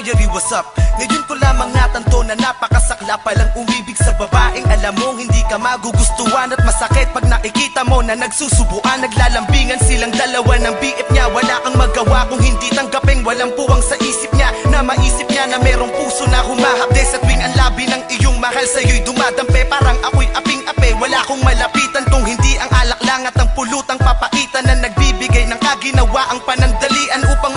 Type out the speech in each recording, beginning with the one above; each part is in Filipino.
diary, what's up? Ngayon ko lamang natanto na napakasakla palang umibig sa babaeng Alam mong hindi ka magugustuhan at masakit Pag nakikita mo na nagsusubuan, naglalambingan silang dalawa ng BF niya. Wala kang magawa kung hindi tanggapin, walang puwang sa isip niya Na maisip niya na merong puso na humahapde Sa tuwing ang labi ng iyong mahal. Sa'yo'y dumadampe Parang ako'y aping ape, wala kong malapitan Kung hindi ang alak lang at ang pulutang papaitan Na nagbibigay ng kaginawa ang panandalian upang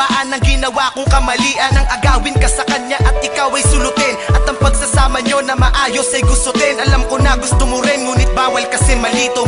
maunawaan Ang ginawa kong kamalian. Ang agawin ka sa kanya at ikaw ay sulutin. At ang pagsasama nyo na maayos ay gusto din. Alam ko na gusto mo rin Ngunit bawal kasi malito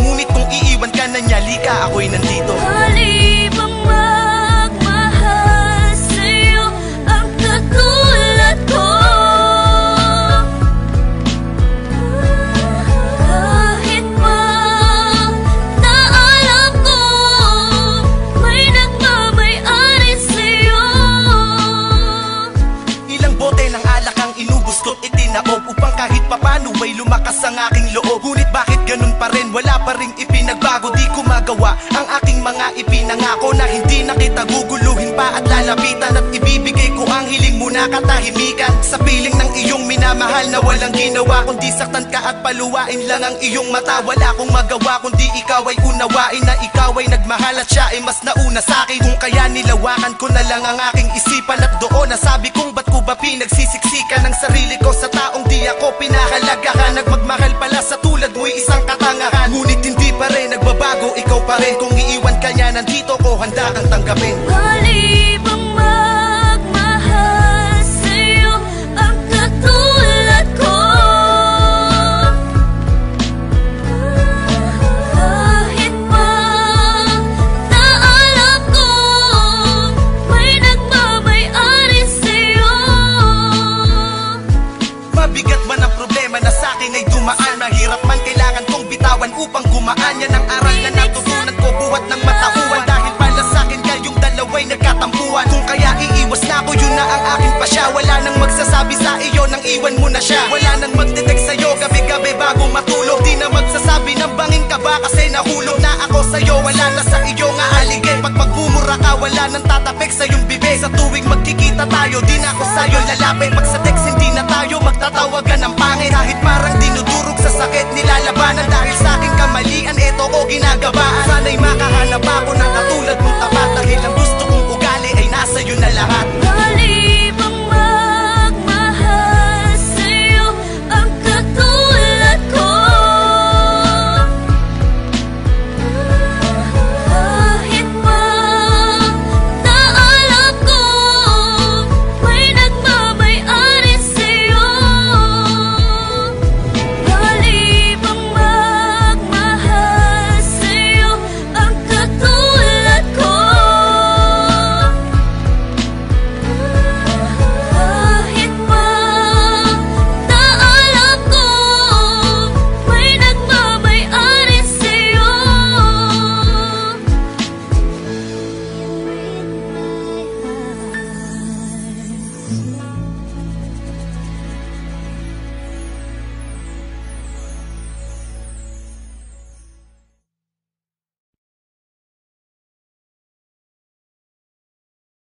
bote ng alak ang inubos ko't itinaob Upang kahit papano ay lumakas ang aking loob. Ngunit bakit ganun pa rin, wala pa rin ipinagbago Di ko magawa ang aking mga ipinangako Na hindi na kita guguluhin pa at lalapitan At ibibigay ko ang hiling mo na katahimikan. Sa piling ng iyong minamahal na walang ginawa Kundi saktan ka at paluwain lang ang iyong mata. Wala akong magawa kundi ikaw ay unawain Na ikaw ay nagmahal at siya ay mas nauna sa akin. Kung kaya nilawakan ko na lang ang aking isipan At doon nasabi kong ba't ko ba pinagsisiksikan Ng sarili ko sa taong di ako pinahalagahan Nagmagmahal pala sa tulad mo'y isang katangahan Ngunit hindi pa rin nagbabago, ikaw pa rin. Kung iiwan ka niya, nandito ko, handa kang tanggapin Mabigat man ang problema na sa akin ay dumaan. Mahirap man kailangan kong bitawan upang gumaan. Yan ang aral na natutunan ko buhat ng matauhan. Dahil pala sa akin kayong dalaway nagkatampuan Kung kaya iiwas na ako yun na ang aking pasya. Wala nang magsasabi sa iyo nang iwan mo na siya. Wala nang magdetect sa'yo gabi-gabi bago matulog. Di na magsasabi ng bangin ka ba kasi nahulog na ako sa'yo. Wala na sa iyo nga aligay. Pag magmumura ka wala nang tatapik sa iyong bibig Sa tuwing magkikita tayo di na ako sa'yo lalapit. Pag sa text